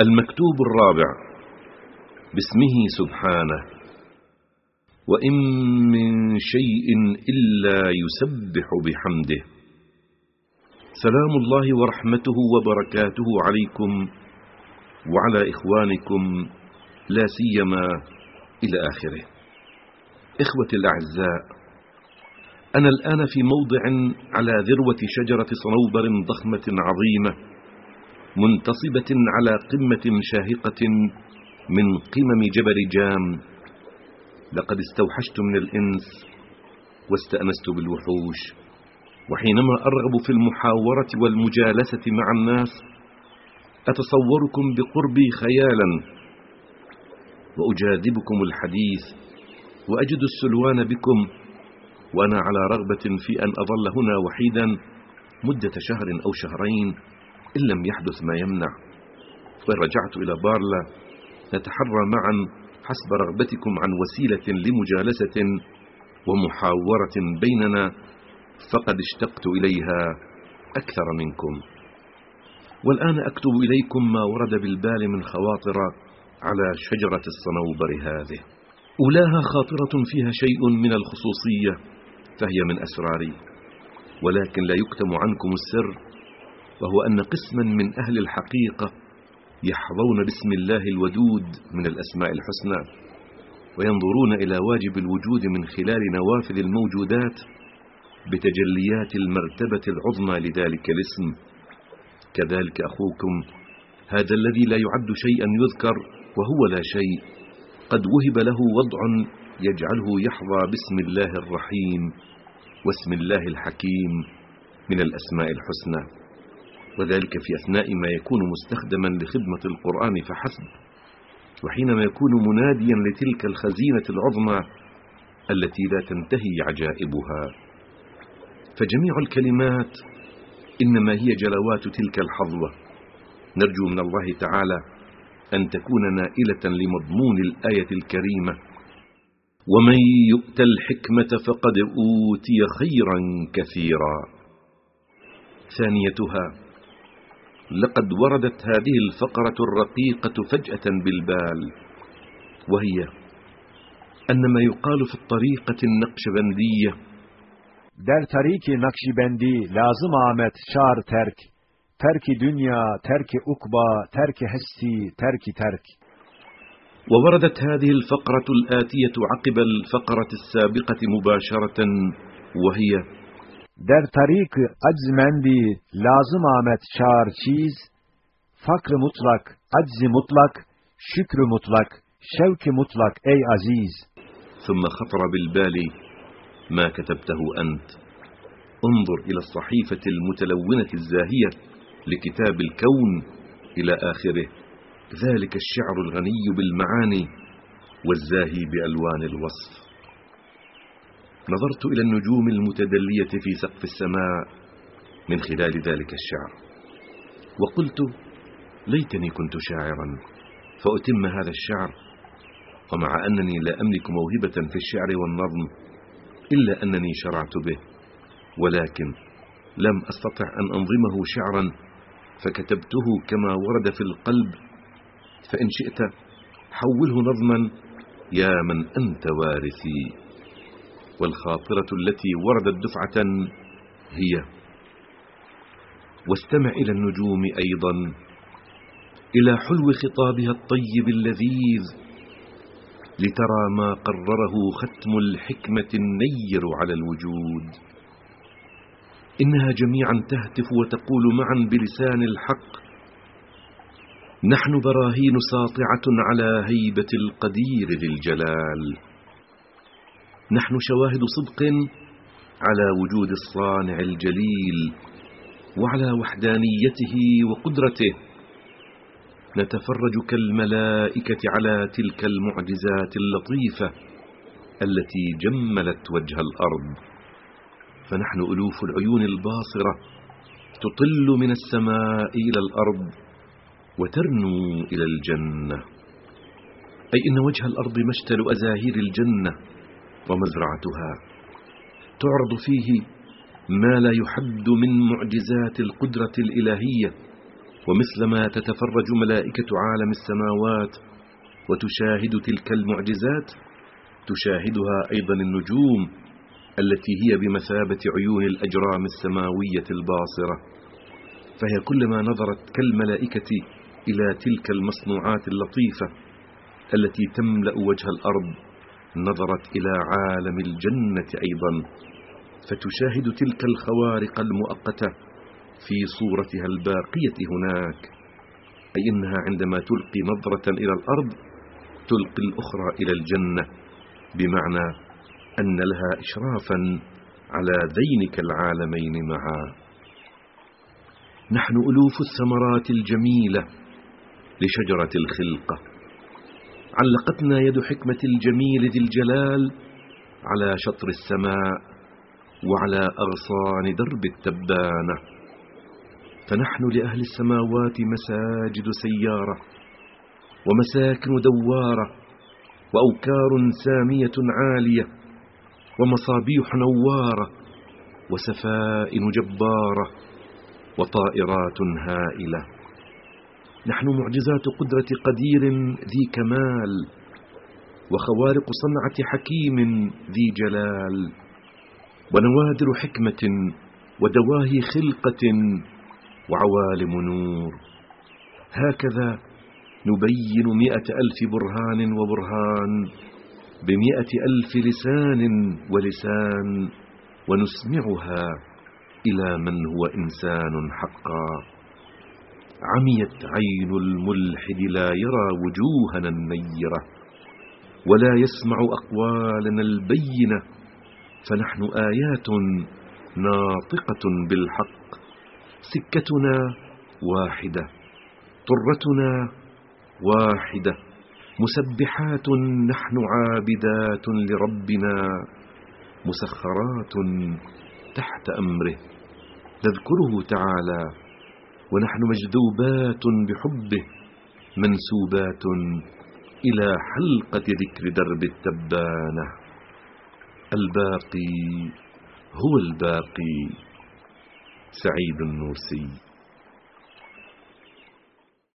المكتوب الرابع. باسمه سبحانه. وإن من شيء إلا يسبح بحمده. سلام الله ورحمته وبركاته عليكم وعلى إخوانكم لا سيما إلى آخره. إخوتي الأعزاء أنا الآن في موضع على ذروة شجرة صنوبر ضخمة عظيمة. منتصبة على قمة شاهقة من قمم جبل جام. لقد استوحشت من الإنس واستأنست بالوحوش وحينما أرغب في المحاورة والمجالسة مع الناس أتصوركم بقربي خيالا وأجاذبكم الحديث وأجد السلوان بكم وأنا على رغبة في أن أظل هنا وحيدا مدة شهر أو شهرين. إن لم يحدث ما يمنع. وإن رجعت إلى بارلا نتحرى معا حسب رغبتكم عن وسيلة لمجالسة ومحاورة بيننا فقد اشتقت إليها أكثر منكم. والآن أكتب إليكم ما ورد بالبال من خواطر على شجرة الصنوبر هذه. أولاها خاطرة فيها شيء من الخصوصية فهي من أسراري. ولكن لا يكتم عنكم السر وهو أن قسما من أهل الحقيقة يحظون باسم الله الودود من الأسماء الحسنى وينظرون إلى واجب الوجود من خلال نوافذ الموجودات بتجليات المرتبة العظمى لذلك الاسم. كذلك أخوكم هذا الذي لا يعد شيئا يذكر وهو لا شيء قد وهب له وضع يجعله يحظى باسم الله الرحيم واسم الله الحكيم من الأسماء الحسنى. وذلك في أثناء ما يكون مستخدما لخدمة القرآن فحسب. وحينما يكون مناديا لتلك الخزينة العظمى التي لا تنتهي عجائبها. فجميع الكلمات إنما هي جلوات تلك الحظوة. نرجو من الله تعالى أن تكون نائلة لمضمون الآية الكريمة. ومن يؤت الحكمة فقد أوتي خيرا كثيرا. ثانيتها لقد وردت هذه الفقرة الرقيقة فجأة بالبال وهي أن ما يقال في الطريقة النقشبندية در طريق نقشبندي لازم آمد شار ترك ترك دنيا ترك أكبا ترك حسي ترك ترك ووردت هذه الفقرة الآتية عقب الفقرة السابقة مباشرة وهي در طریق عجزمندی لازم آمد چار چیز فقر مطلق عجز مطلق شكر مطلق شوك مطلق أي عزيز ثم خطر بالبال ما كتبته أنت. انظر إلى الصحيفة المتلونة الزاهية لكتاب الكون إلى آخره. ذلك الشعر الغني بالمعاني والزاهي بألوان الوصف. نظرت إلى النجوم المتدلية في سقف السماء من خلال ذلك الشعر. وقلت ليتني كنت شاعرا فأتم هذا الشعر ومع أنني لا أملك موهبة في الشعر والنظم إلا أنني شرعت به ولكن لم أستطع أن أنظمه شعرا فكتبته كما ورد في القلب فإن شئت حوله نظما يا من أنت وارثي. والخاطرة التي وردت دفعة هي. واستمع إلى النجوم أيضا. إلى حلو خطابها الطيب اللذيذ. لترى ما قرره ختم الحكمة النير على الوجود. إنها جميعا تهتف وتقول معا بلسان الحق. نحن براهين ساطعة على هيبة القدير ذي الجلال نحن شواهد صدق على وجود الصانع الجليل وعلى وحدانيته وقدرته. نتفرج كالملائكة على تلك المعجزات اللطيفة التي جملت وجه الأرض. فنحن ألوف العيون الباصرة تطل من السماء إلى الأرض وترنو إلى الجنة. أي إن وجه الأرض مشتل أزاهير الجنة. ومزرعتها. تعرض فيه ما لا يحد من معجزات القدرة الإلهية ومثلما تتفرج ملائكة عالم السماوات وتشاهد تلك المعجزات تشاهدها أيضا النجوم التي هي بمثابة عيون الأجرام السماوية الباصرة. فهي كلما نظرت كالملائكة إلى تلك المصنوعات اللطيفة التي تملأ وجه الأرض نظرت إلى عالم الجنة أيضا فتشاهد تلك الخوارق المؤقتة في صورتها الباقية هناك أي إنها عندما تلقي نظرة إلى الأرض تلقي الأخرى إلى الجنة بمعنى أن لها إشرافا على ذينك العالمين معا. نحن ألوف الثمرات الجميلة لشجرة الخلقة. علقتنا يد حكمة الجميل ذي الجلال على شطر السماء وعلى أغصان درب التبانة. فنحن لأهل السماوات مساجد سيارة ومساكن دوارة وأوكار سامية عالية ومصابيح نوارة وسفائن جبارة وطائرات هائلة. نحن معجزات قدرة قدير ذي كمال وخوارق صنعة حكيم ذي جلال. ونوادر حكمة ودواهي خلقة وعوالم نور. هكذا نبين مئة ألف برهان وبرهان بمئة ألف لسان ولسان ونسمعها إلى من هو إنسان حقا. عميت عين الملحد لا يرى وجوهنا النيرة ولا يسمع أقوالنا البينة فنحن آيات ناطقة بالحق سكتنا واحدة طرتنا واحدة مسبحات نحن عابدات لربنا مسخرات تحت أمره نذكره تعالى. ونحن مجذوبات بحبه منسوبات إلى حلقة ذكر درب التبانة. الباقي هو الباقي سعيد النورسي